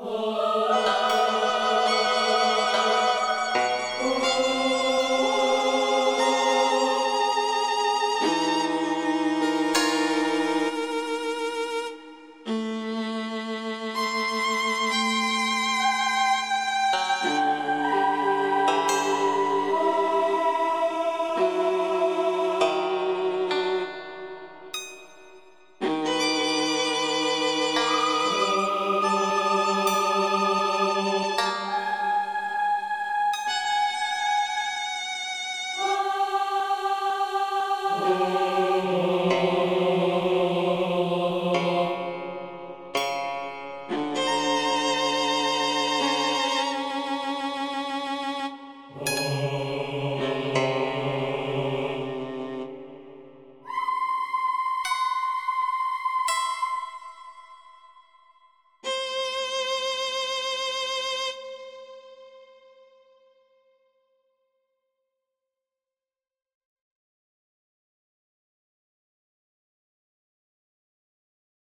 Oh.